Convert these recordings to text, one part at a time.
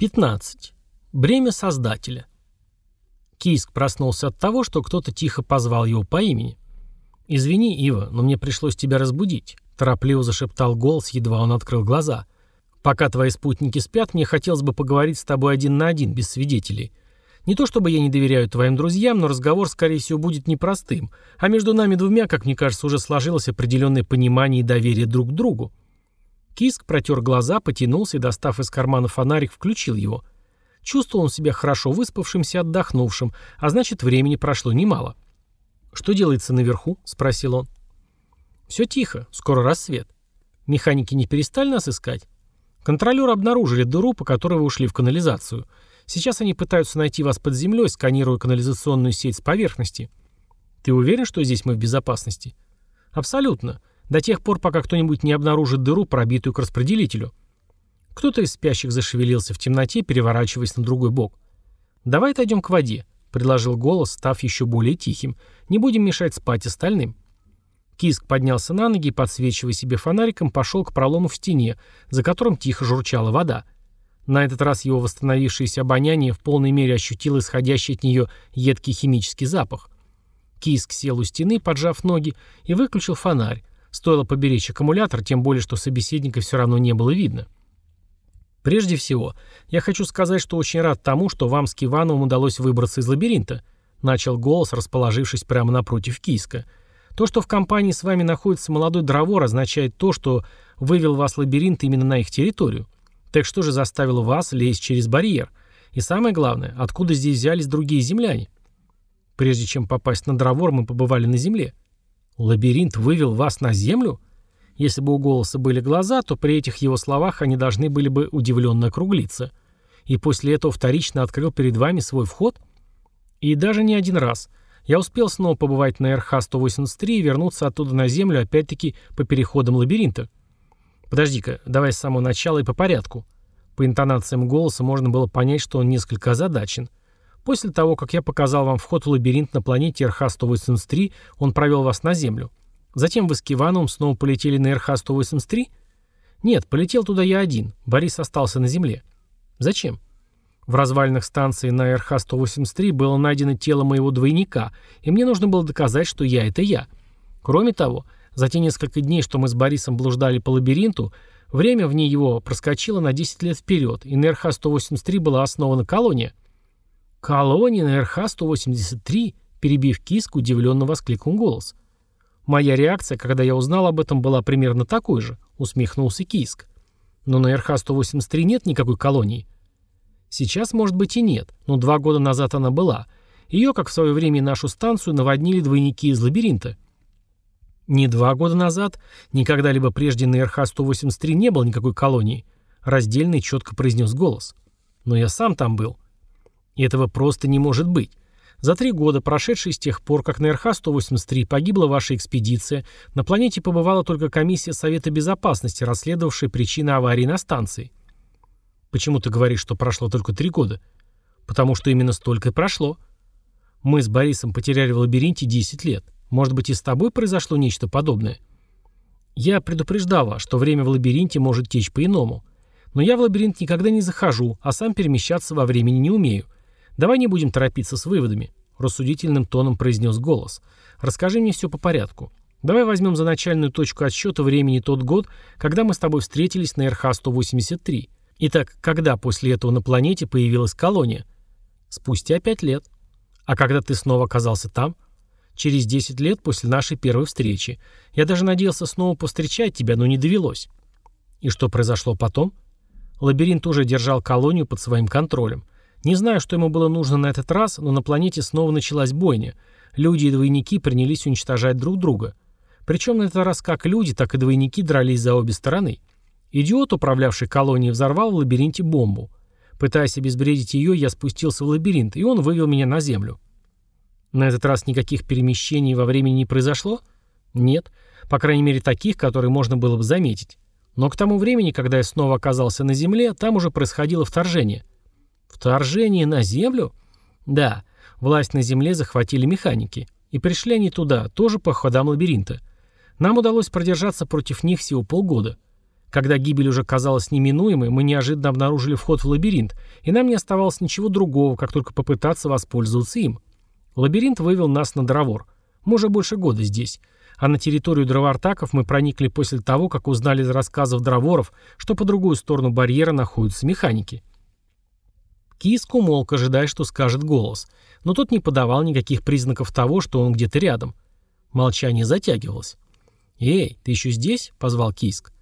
15. Бремя Создателя. Кийск проснулся от того, что кто-то тихо позвал его по имени. «Извини, Ива, но мне пришлось тебя разбудить», – торопливо зашептал голос, едва он открыл глаза. «Пока твои спутники спят, мне хотелось бы поговорить с тобой один на один, без свидетелей. Не то чтобы я не доверяю твоим друзьям, но разговор, скорее всего, будет непростым, а между нами двумя, как мне кажется, уже сложилось определенное понимание и доверие друг к другу. Киск протер глаза, потянулся и, достав из кармана фонарик, включил его. Чувствовал он себя хорошо выспавшимся и отдохнувшим, а значит, времени прошло немало. «Что делается наверху?» — спросил он. «Все тихо, скоро рассвет. Механики не перестали нас искать?» Контролеры обнаружили дыру, по которой вы ушли в канализацию. Сейчас они пытаются найти вас под землей, сканируя канализационную сеть с поверхности. Ты уверен, что здесь мы в безопасности? Абсолютно. До тех пор, пока кто-нибудь не обнаружит дыру, пробитую к распределителю. Кто-то из спящих зашевелился в темноте, переворачиваясь на другой бок. «Давай отойдем к воде», — предложил голос, став еще более тихим. «Не будем мешать спать остальным». Киск поднялся на ноги и, подсвечивая себе фонариком, пошел к пролому в стене, за которым тихо журчала вода. На этот раз его восстановившееся обоняние в полной мере ощутило исходящий от нее едкий химический запах. Киск сел у стены, поджав ноги, и выключил фонарь, Стоило поберечь аккумулятор, тем более, что собеседника все равно не было видно. Прежде всего, я хочу сказать, что очень рад тому, что вам с Кивановым удалось выбраться из лабиринта, начал голос, расположившись прямо напротив Киска. То, что в компании с вами находится молодой дровор, означает то, что вывел вас лабиринт именно на их территорию. Так что же заставило вас лезть через барьер? И самое главное, откуда здесь взялись другие земляне? Прежде чем попасть на дровор, мы побывали на земле. «Лабиринт вывел вас на землю?» Если бы у голоса были глаза, то при этих его словах они должны были бы удивленно округлиться. И после этого вторично открыл перед вами свой вход? И даже не один раз. Я успел снова побывать на РХ-183 и вернуться оттуда на землю опять-таки по переходам лабиринта. Подожди-ка, давай с самого начала и по порядку. По интонациям голоса можно было понять, что он несколько озадачен. После того, как я показал вам вход в лабиринт на планете РХ-183, он провел вас на Землю. Затем вы с Кивановым снова полетели на РХ-183? Нет, полетел туда я один. Борис остался на Земле. Зачем? В развалинах станции на РХ-183 было найдено тело моего двойника, и мне нужно было доказать, что я — это я. Кроме того, за те несколько дней, что мы с Борисом блуждали по лабиринту, время в ней его проскочило на 10 лет вперед, и на РХ-183 была основана колония. «Колония на РХ-183?» Перебив киску, удивленно воскликнул голос. «Моя реакция, когда я узнал об этом, была примерно такой же», — усмехнулся Киск. «Но на РХ-183 нет никакой колонии». «Сейчас, может быть, и нет, но два года назад она была. Ее, как в свое время нашу станцию, наводнили двойники из лабиринта». «Не два года назад, ни когда-либо прежде на РХ-183 не было никакой колонии», — раздельно и четко произнес голос. «Но я сам там был». Этого просто не может быть. За три года, прошедшие с тех пор, как на РХ-183 погибла ваша экспедиция, на планете побывала только комиссия Совета Безопасности, расследовавшая причины аварии на станции. Почему ты говоришь, что прошло только три года? Потому что именно столько и прошло. Мы с Борисом потеряли в лабиринте 10 лет. Может быть, и с тобой произошло нечто подобное? Я предупреждал вас, что время в лабиринте может течь по-иному. Но я в лабиринт никогда не захожу, а сам перемещаться во времени не умею. «Давай не будем торопиться с выводами», — рассудительным тоном произнес голос. «Расскажи мне все по порядку. Давай возьмем за начальную точку отсчета времени тот год, когда мы с тобой встретились на РХ-183. Итак, когда после этого на планете появилась колония? Спустя пять лет. А когда ты снова оказался там? Через 10 лет после нашей первой встречи. Я даже надеялся снова повстречать тебя, но не довелось. И что произошло потом? Лабиринт уже держал колонию под своим контролем. Не знаю, что ему было нужно на этот раз, но на планете снова началась бойня. Люди и двойники принялись уничтожать друг друга. Причем на этот раз как люди, так и двойники дрались за обе стороны. Идиот, управлявший колонией, взорвал в лабиринте бомбу. Пытаясь обезвредить ее, я спустился в лабиринт, и он вывел меня на землю. На этот раз никаких перемещений во времени не произошло? Нет. По крайней мере, таких, которые можно было бы заметить. Но к тому времени, когда я снова оказался на Земле, там уже происходило вторжение. Вторжение на Землю? Да, власть на Земле захватили механики. И пришли они туда, тоже по ходам лабиринта. Нам удалось продержаться против них всего полгода. Когда гибель уже казалась неминуемой, мы неожиданно обнаружили вход в лабиринт, и нам не оставалось ничего другого, как только попытаться воспользоваться им. Лабиринт вывел нас на дровор. Мы уже больше года здесь. А на территорию дровартаков мы проникли после того, как узнали из рассказов дроворов, что по другую сторону барьера находятся механики. Киск умолк, ожидая, что скажет голос. Но тот не подавал никаких признаков того, что он где-то рядом. Молчание затягивалось. «Эй, ты еще здесь?» — позвал Киск.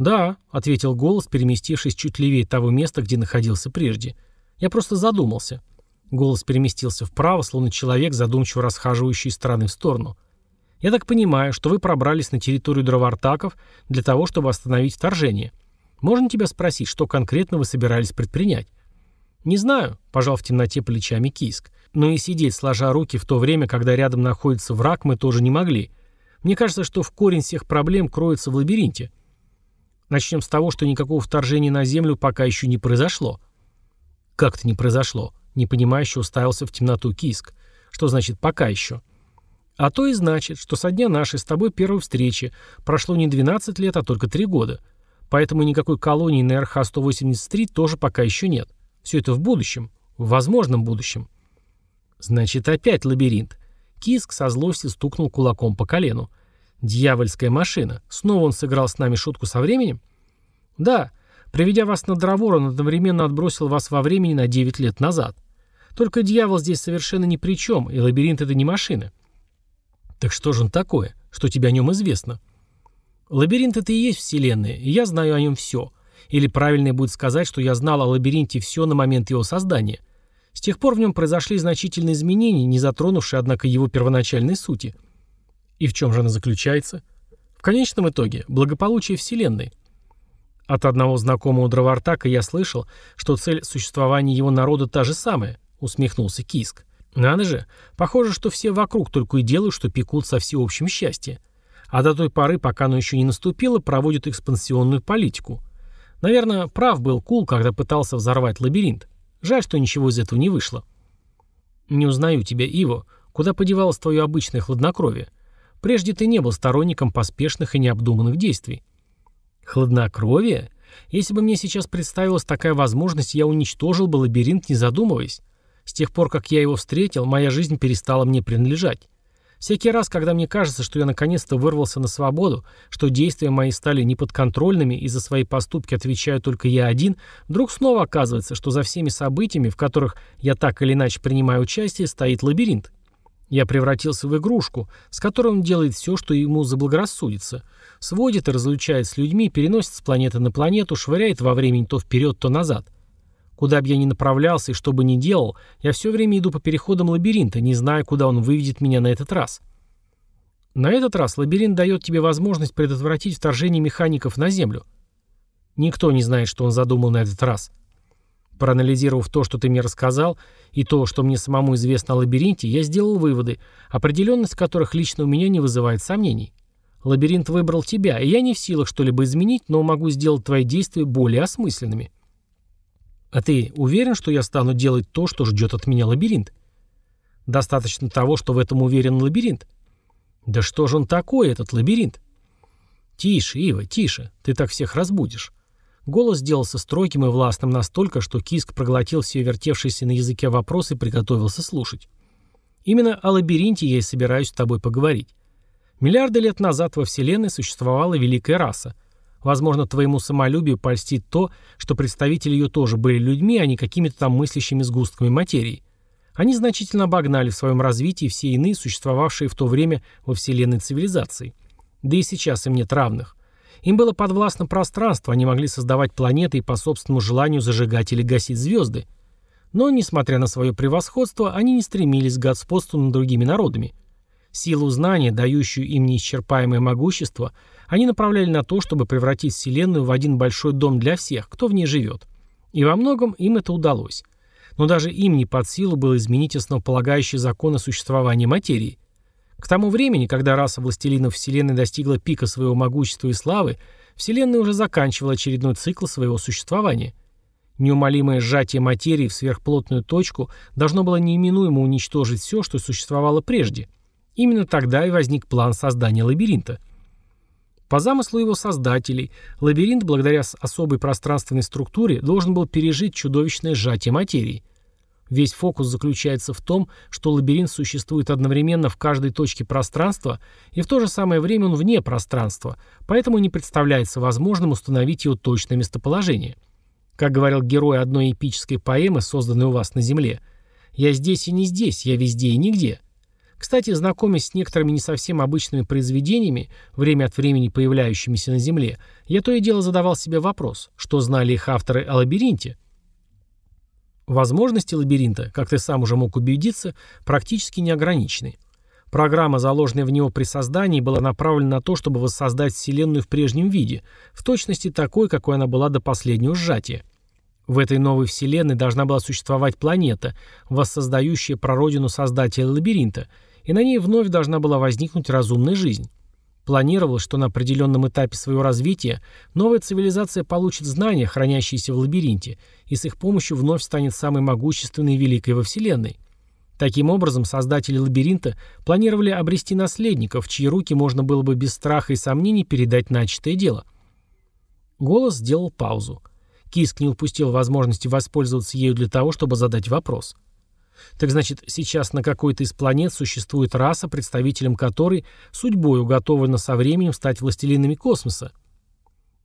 «Да», — ответил голос, переместившись чуть левее того места, где находился прежде. «Я просто задумался». Голос переместился вправо, словно человек, задумчиво расхаживающий из стороны в сторону. «Я так понимаю, что вы пробрались на территорию дровартаков для того, чтобы остановить вторжение. Можно тебя спросить, что конкретно вы собирались предпринять?» «Не знаю», — пожал в темноте плечами Киск. «Но и сидеть, сложа руки в то время, когда рядом находится враг, мы тоже не могли. Мне кажется, что в корень всех проблем кроется в лабиринте». Начнем с того, что никакого вторжения на Землю пока еще не произошло. Как это не произошло? Непонимающе уставился в темноту Киск. Что значит «пока еще»? А то и значит, что со дня нашей с тобой первой встречи прошло не 12 лет, а только 3 года. Поэтому никакой колонии на РХ-183 тоже пока еще нет. Все это в будущем. В возможном будущем. Значит, опять лабиринт. Киск со злостью стукнул кулаком по колену. Дьявольская машина. Снова он сыграл с нами шутку со временем? Да. Приведя вас на Дровор, он одновременно отбросил вас во времени на 9 лет назад. Только дьявол здесь совершенно ни при чем, и лабиринт это не машина. Так что же он такое? Что тебе о нем известно? Лабиринт это и есть Вселенная, и я знаю о нем все. Или правильнее будет сказать, что я знал о лабиринте все на момент его создания. С тех пор в нем произошли значительные изменения, не затронувшие, однако, его первоначальной сути – и в чем же она заключается? В конечном итоге, благополучие Вселенной. От одного знакомого дровартака я слышал, что цель существования его народа та же самая, усмехнулся Киск. Надо же, похоже, что все вокруг только и делают, что пекут со всеобщим счастьем. А до той поры, пока оно еще не наступило, проводят экспансионную политику. Наверное, прав был Кул, когда пытался взорвать лабиринт. Жаль, что ничего из этого не вышло. Не узнаю тебя, Иво. Куда подевалось твое обычное хладнокровие? Прежде ты не был сторонником поспешных и необдуманных действий. Хладнокровие? Если бы мне сейчас представилась такая возможность, я уничтожил бы лабиринт, не задумываясь. С тех пор, как я его встретил, моя жизнь перестала мне принадлежать. Всякий раз, когда мне кажется, что я наконец-то вырвался на свободу, что действия мои стали неподконтрольными и за свои поступки отвечаю только я один, вдруг снова оказывается, что за всеми событиями, в которых я так или иначе принимаю участие, стоит лабиринт. Я превратился в игрушку, с которой он делает все, что ему заблагорассудится. Сводит и разлучает с людьми, переносит с планеты на планету, швыряет во времени то вперед, то назад. Куда бы я ни направлялся и что бы ни делал, я все время иду по переходам лабиринта, не зная, куда он выведет меня на этот раз. На этот раз лабиринт дает тебе возможность предотвратить вторжение механиков на Землю. Никто не знает, что он задумал на этот раз. Проанализировав то, что ты мне рассказал, и то, что мне самому известно о лабиринте, я сделал выводы, определенность которых лично у меня не вызывает сомнений. Лабиринт выбрал тебя, и я не в силах что-либо изменить, но могу сделать твои действия более осмысленными. А ты уверен, что я стану делать то, что ждет от меня лабиринт? Достаточно того, что в этом уверен лабиринт. Да что же он такой, этот лабиринт? Тише, Ива, тише, ты так всех разбудишь. Голос сделался строгим и властным настолько, что Киск проглотил все вертевшиеся на языке вопросы и приготовился слушать. Именно о лабиринте я и собираюсь с тобой поговорить. Миллиарды лет назад во Вселенной существовала великая раса. Возможно, твоему самолюбию польстит то, что представители ее тоже были людьми, а не какими-то там мыслящими сгустками материи. Они значительно обогнали в своем развитии все иные, существовавшие в то время во Вселенной цивилизации. Да и сейчас им нет равных. Им было подвластно пространство, они могли создавать планеты и по собственному желанию зажигать или гасить звезды. Но, несмотря на свое превосходство, они не стремились к господству над другими народами. Силу знания, дающую им неисчерпаемое могущество, они направляли на то, чтобы превратить Вселенную в один большой дом для всех, кто в ней живет. И во многом им это удалось. Но даже им не под силу было изменить основополагающие законы существования материи. К тому времени, когда раса властелинов Вселенной достигла пика своего могущества и славы, Вселенная уже заканчивала очередной цикл своего существования. Неумолимое сжатие материи в сверхплотную точку должно было неименуемо уничтожить все, что существовало прежде. Именно тогда и возник план создания лабиринта. По замыслу его создателей, лабиринт, благодаря особой пространственной структуре, должен был пережить чудовищное сжатие материи. Весь фокус заключается в том, что лабиринт существует одновременно в каждой точке пространства, и в то же самое время он вне пространства, поэтому не представляется возможным установить его точное местоположение. Как говорил герой одной эпической поэмы, созданной у вас на Земле, «Я здесь и не здесь, я везде и нигде». Кстати, знакомясь с некоторыми не совсем обычными произведениями, время от времени появляющимися на Земле, я то и дело задавал себе вопрос, что знали их авторы о лабиринте. Возможности лабиринта, как ты сам уже мог убедиться, практически не ограничены. Программа, заложенная в него при создании, была направлена на то, чтобы воссоздать Вселенную в прежнем виде, в точности такой, какой она была до последнего сжатия. В этой новой Вселенной должна была существовать планета, воссоздающая прародину создателя лабиринта, и на ней вновь должна была возникнуть разумная жизнь. Планировалось, что на определенном этапе своего развития новая цивилизация получит знания, хранящиеся в лабиринте, и с их помощью вновь станет самой могущественной и великой во Вселенной. Таким образом, создатели лабиринта планировали обрести наследников, чьи руки можно было бы без страха и сомнений передать начатое дело. Голос сделал паузу. Киск не упустил возможности воспользоваться ею для того, чтобы задать вопрос – так значит, сейчас на какой-то из планет существует раса, представителем которой судьбой уготовано со временем стать властелинами космоса.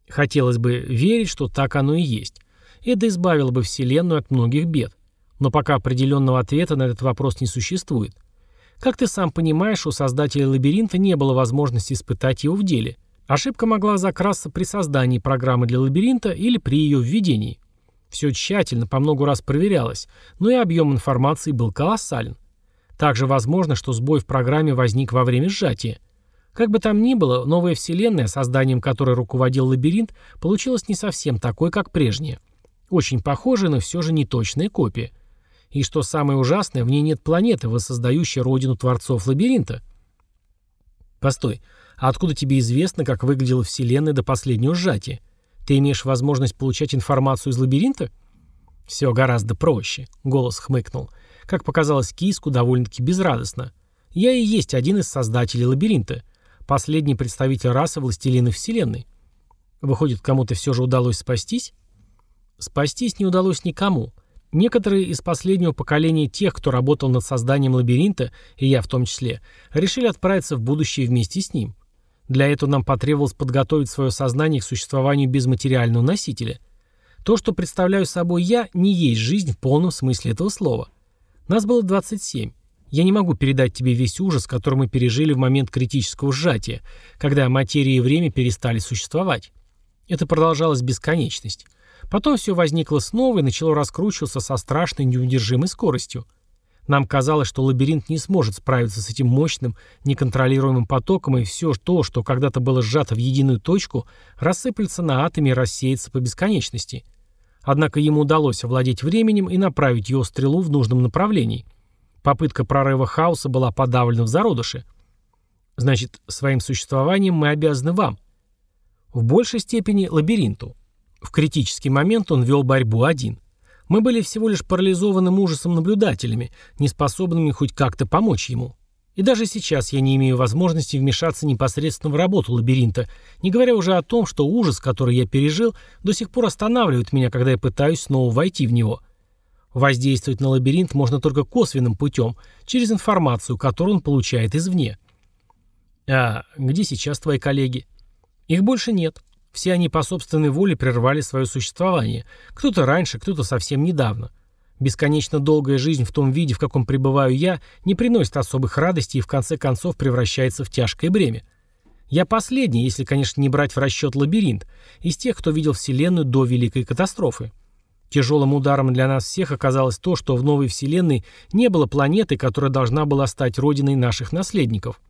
Хотелось бы верить, что так оно и есть. Это избавило бы Вселенную от многих бед. Но пока определенного ответа на этот вопрос не существует. Как ты сам понимаешь, у создателя лабиринта не было возможности испытать его в деле. Ошибка могла закрасться при создании программы для лабиринта или при ее введении. Все тщательно, по много раз проверялось, но и объем информации был колоссален. Также возможно, что сбой в программе возник во время сжатия. Как бы там ни было, новая вселенная, созданием которой руководил лабиринт, получилась не совсем такой, как прежняя. Очень похожая, но все же не точная копия. И что самое ужасное, в ней нет планеты, воссоздающей родину творцов лабиринта. Постой, а откуда тебе известно, как выглядела вселенная до последнего сжатия? Ты имеешь возможность получать информацию из лабиринта? Все гораздо проще, голос хмыкнул. Как показалось Киску, довольно-таки безрадостно. Я и есть один из создателей лабиринта. Последний представитель расы властелина Вселенной. Выходит, кому-то все же удалось спастись? Спастись не удалось никому. Некоторые из последнего поколения тех, кто работал над созданием лабиринта, и я в том числе, решили отправиться в будущее вместе с ним. Для этого нам потребовалось подготовить свое сознание к существованию без материального носителя. То, что представляю собой я, не есть жизнь в полном смысле этого слова. Нас было 27. Я не могу передать тебе весь ужас, который мы пережили в момент критического сжатия, когда материя и время перестали существовать. Это продолжалось бесконечность. Потом все возникло снова и начало раскручиваться со страшной неудержимой скоростью. Нам казалось, что лабиринт не сможет справиться с этим мощным, неконтролируемым потоком, и все то, что когда-то было сжато в единую точку, рассыплется на атоме и рассеется по бесконечности. Однако ему удалось овладеть временем и направить его стрелу в нужном направлении. Попытка прорыва хаоса была подавлена в зародыше. Значит, своим существованием мы обязаны вам. В большей степени лабиринту. В критический момент он вел борьбу один – мы были всего лишь парализованным ужасом наблюдателями, не способными хоть как-то помочь ему. И даже сейчас я не имею возможности вмешаться непосредственно в работу лабиринта, не говоря уже о том, что ужас, который я пережил, до сих пор останавливает меня, когда я пытаюсь снова войти в него. Воздействовать на лабиринт можно только косвенным путем, через информацию, которую он получает извне. А где сейчас твои коллеги? Их больше нет. Все они по собственной воле прервали свое существование. Кто-то раньше, кто-то совсем недавно. Бесконечно долгая жизнь в том виде, в каком пребываю я, не приносит особых радостей и в конце концов превращается в тяжкое бремя. Я последний, если, конечно, не брать в расчет лабиринт, из тех, кто видел Вселенную до Великой катастрофы. Тяжелым ударом для нас всех оказалось то, что в новой Вселенной не было планеты, которая должна была стать родиной наших наследников.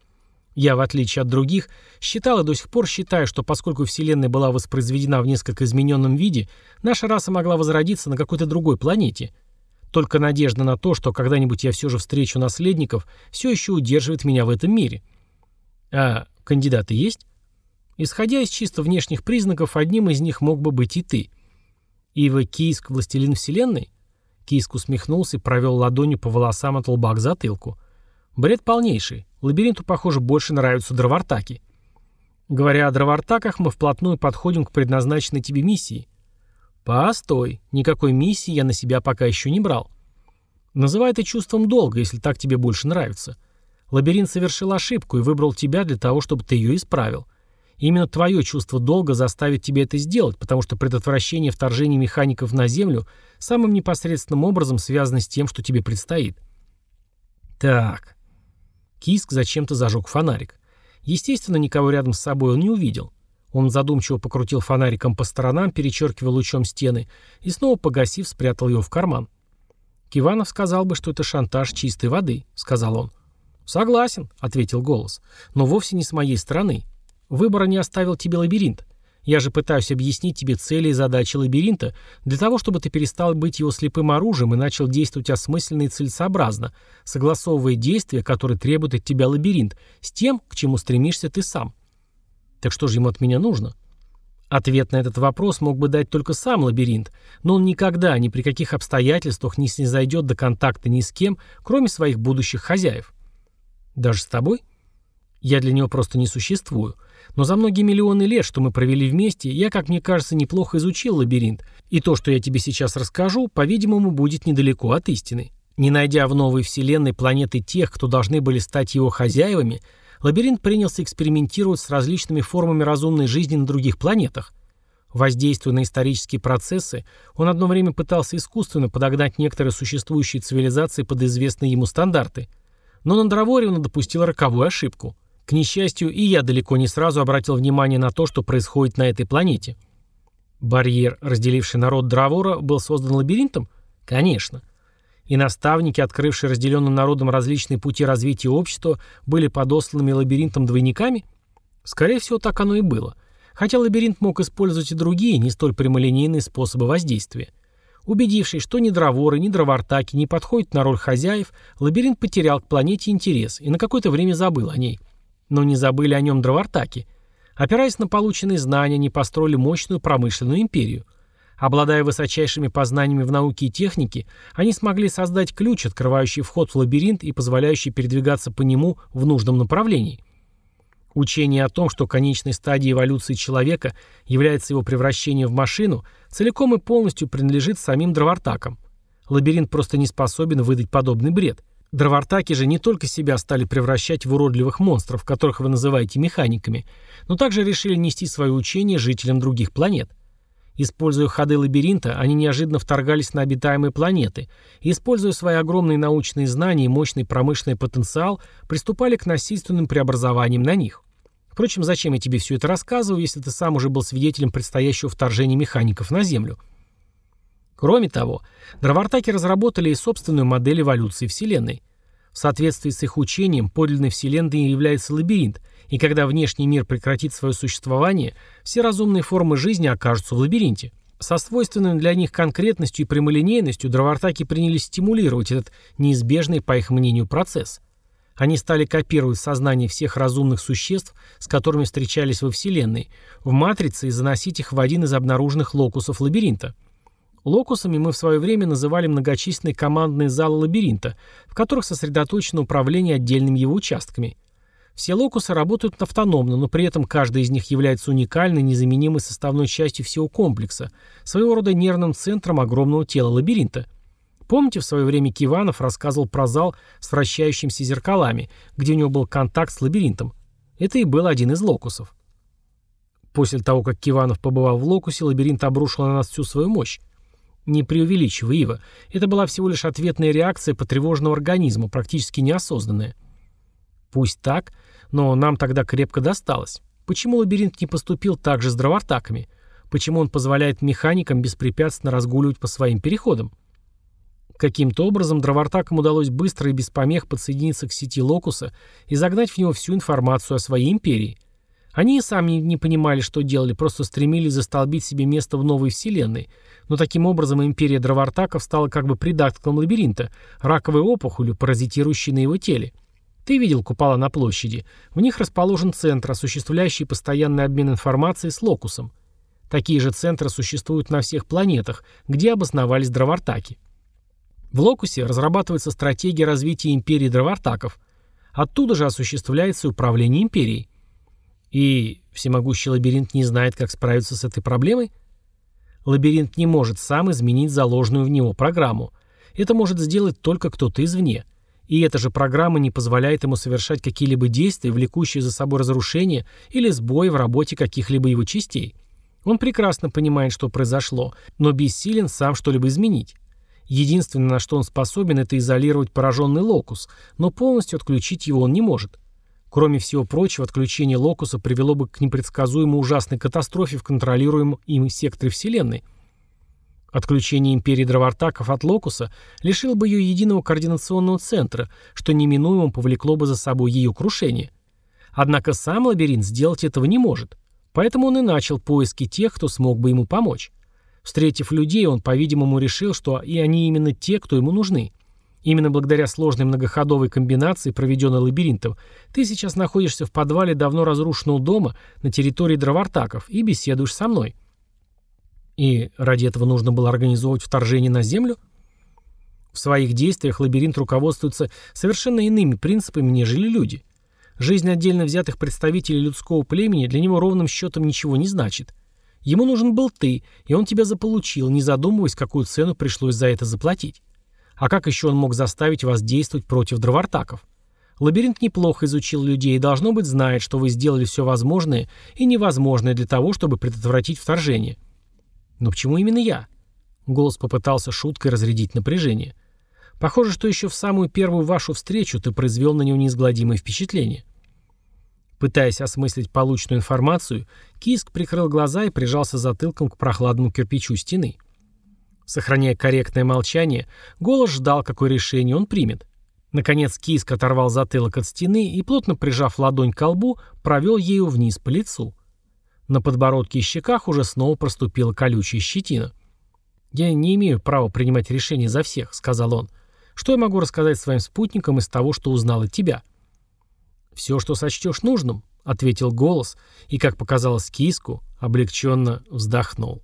Я, в отличие от других, считал и до сих пор считаю, что поскольку Вселенная была воспроизведена в несколько измененном виде, наша раса могла возродиться на какой-то другой планете. Только надежда на то, что когда-нибудь я все же встречу наследников, все еще удерживает меня в этом мире. А кандидаты есть? Исходя из чисто внешних признаков, одним из них мог бы быть и ты. Ива Кийск, властелин Вселенной? Кийск усмехнулся и провел ладонью по волосам от лба к затылку. Бред полнейший. Лабиринту, похоже, больше нравятся дровартаки. Говоря о дровартаках, мы вплотную подходим к предназначенной тебе миссии. Постой, никакой миссии я на себя пока еще не брал. Называй это чувством долга, если так тебе больше нравится. Лабиринт совершил ошибку и выбрал тебя для того, чтобы ты ее исправил. Именно твое чувство долга заставит тебя это сделать, потому что предотвращение вторжения механиков на Землю самым непосредственным образом связано с тем, что тебе предстоит. Так. Киск зачем-то зажег фонарик. Естественно, никого рядом с собой он не увидел. Он задумчиво покрутил фонариком по сторонам, перечеркивая лучом стены, и снова, погасив, спрятал его в карман. «Киванов сказал бы, что это шантаж чистой воды», — сказал он. «Согласен», — ответил голос, — «но вовсе не с моей стороны. Выбора не оставил тебе лабиринт. Я же пытаюсь объяснить тебе цели и задачи лабиринта для того, чтобы ты перестал быть его слепым оружием и начал действовать осмысленно и целесообразно, согласовывая действия, которые требует от тебя лабиринт, с тем, к чему стремишься ты сам. Так что же ему от меня нужно? Ответ на этот вопрос мог бы дать только сам лабиринт, но он никогда, ни при каких обстоятельствах не снизойдет до контакта ни с кем, кроме своих будущих хозяев. Даже с тобой? Я для него просто не существую. Но за многие миллионы лет, что мы провели вместе, я, как мне кажется, неплохо изучил лабиринт, и то, что я тебе сейчас расскажу, по-видимому, будет недалеко от истины. Не найдя в новой вселенной планеты тех, кто должны были стать его хозяевами, лабиринт принялся экспериментировать с различными формами разумной жизни на других планетах. Воздействуя на исторические процессы, он одно время пытался искусственно подогнать некоторые существующие цивилизации под известные ему стандарты. Но на Дроворе он допустил роковую ошибку – к несчастью, и я далеко не сразу обратил внимание на то, что происходит на этой планете. Барьер, разделивший народ Дравора, был создан лабиринтом? Конечно. И наставники, открывшие разделенным народом различные пути развития общества, были подосланными лабиринтом двойниками? Скорее всего, так оно и было. Хотя лабиринт мог использовать и другие, не столь прямолинейные способы воздействия. Убедившись, что ни дроворы, ни дровартаки не подходят на роль хозяев, лабиринт потерял к планете интерес и на какое-то время забыл о ней. Но не забыли о нем дровартаки. Опираясь на полученные знания, они построили мощную промышленную империю. Обладая высочайшими познаниями в науке и технике, они смогли создать ключ, открывающий вход в лабиринт и позволяющий передвигаться по нему в нужном направлении. Учение о том, что конечной стадией эволюции человека является его превращение в машину, целиком и полностью принадлежит самим дровартакам. Лабиринт просто не способен выдать подобный бред – Дровартаки же не только себя стали превращать в уродливых монстров, которых вы называете механиками, но также решили нести свое учение жителям других планет. Используя ходы лабиринта, они неожиданно вторгались на обитаемые планеты и, используя свои огромные научные знания и мощный промышленный потенциал, приступали к насильственным преобразованиям на них. Впрочем, зачем я тебе все это рассказываю, если ты сам уже был свидетелем предстоящего вторжения механиков на Землю? Кроме того, дровартаки разработали и собственную модель эволюции Вселенной. В соответствии с их учением, подлинной Вселенной является лабиринт, и когда внешний мир прекратит свое существование, все разумные формы жизни окажутся в лабиринте. Со свойственной для них конкретностью и прямолинейностью дровартаки принялись стимулировать этот неизбежный, по их мнению, процесс. Они стали копировать сознание всех разумных существ, с которыми встречались во Вселенной, в матрице и заносить их в один из обнаруженных локусов лабиринта – Локусами мы в свое время называли многочисленные командные залы лабиринта, в которых сосредоточено управление отдельными его участками. Все локусы работают автономно, но при этом каждый из них является уникальной, незаменимой составной частью всего комплекса, своего рода нервным центром огромного тела лабиринта. Помните, в свое время Киванов рассказывал про зал с вращающимися зеркалами, где у него был контакт с лабиринтом? Это и был один из локусов. После того, как Киванов побывал в локусе, лабиринт обрушил на нас всю свою мощь. Не преувеличивай, Ива. Это была всего лишь ответная реакция потревоженного организма, практически неосознанная. Пусть так, но нам тогда крепко досталось. Почему лабиринт не поступил так же с дровартаками? Почему он позволяет механикам беспрепятственно разгуливать по своим переходам? Каким-то образом дровартакам удалось быстро и без помех подсоединиться к сети Локуса и загнать в него всю информацию о своей империи. Они и сами не понимали, что делали, просто стремились застолбить себе место в новой вселенной, но таким образом империя дровартаков стала как бы придатком лабиринта, раковой опухолью, паразитирующей на его теле. Ты видел купола на площади. В них расположен центр, осуществляющий постоянный обмен информацией с локусом. Такие же центры существуют на всех планетах, где обосновались дровартаки. В локусе разрабатывается стратегия развития империи дровартаков. Оттуда же осуществляется управление империей. И Всемогущий лабиринт не знает, как справиться с этой проблемой? Лабиринт не может сам изменить заложенную в него программу. Это может сделать только кто-то извне. И эта же программа не позволяет ему совершать какие-либо действия, влекущие за собой разрушение или сбой в работе каких-либо его частей. Он прекрасно понимает, что произошло, но бессилен сам что-либо изменить. Единственное, на что он способен, это изолировать пораженный локус, но полностью отключить его он не может. Кроме всего прочего, отключение локуса привело бы к непредсказуемо ужасной катастрофе в контролируемом им секторе Вселенной. Отключение империи дровартаков от локуса лишило бы ее единого координационного центра, что неминуемо повлекло бы за собой ее крушение. Однако сам лабиринт сделать этого не может. Поэтому он и начал поиски тех, кто смог бы ему помочь. Встретив людей, он, по-видимому, решил, что и они именно те, кто ему нужны. Именно благодаря сложной многоходовой комбинации, проведенной лабиринтом, ты сейчас находишься в подвале давно разрушенного дома на территории дровартаков и беседуешь со мной. И ради этого нужно было организовывать вторжение на Землю? В своих действиях лабиринт руководствуется совершенно иными принципами, нежели люди. Жизнь отдельно взятых представителей людского племени для него ровным счетом ничего не значит. Ему нужен был ты, и он тебя заполучил, не задумываясь, какую цену пришлось за это заплатить. А как еще он мог заставить вас действовать против дровартаков? Лабиринт неплохо изучил людей и, должно быть, знает, что вы сделали все возможное и невозможное для того, чтобы предотвратить вторжение. Но почему именно я? Голос попытался шуткой разрядить напряжение. Похоже, что еще в самую первую вашу встречу ты произвел на него неизгладимое впечатление. Пытаясь осмыслить полученную информацию, Киск прикрыл глаза и прижался затылком к прохладному кирпичу стены. Сохраняя корректное молчание, голос ждал, какое решение он примет. Наконец Киск оторвал затылок от стены и, плотно прижав ладонь к лбу, провел ею вниз по лицу. На подбородке и щеках уже снова проступила колючая щетина. «Я не имею права принимать решения за всех», — сказал он. «Что я могу рассказать своим спутникам из того, что узнал от тебя?» «Все, что сочтешь нужным», — ответил голос, и, как показалось Киску, облегченно вздохнул.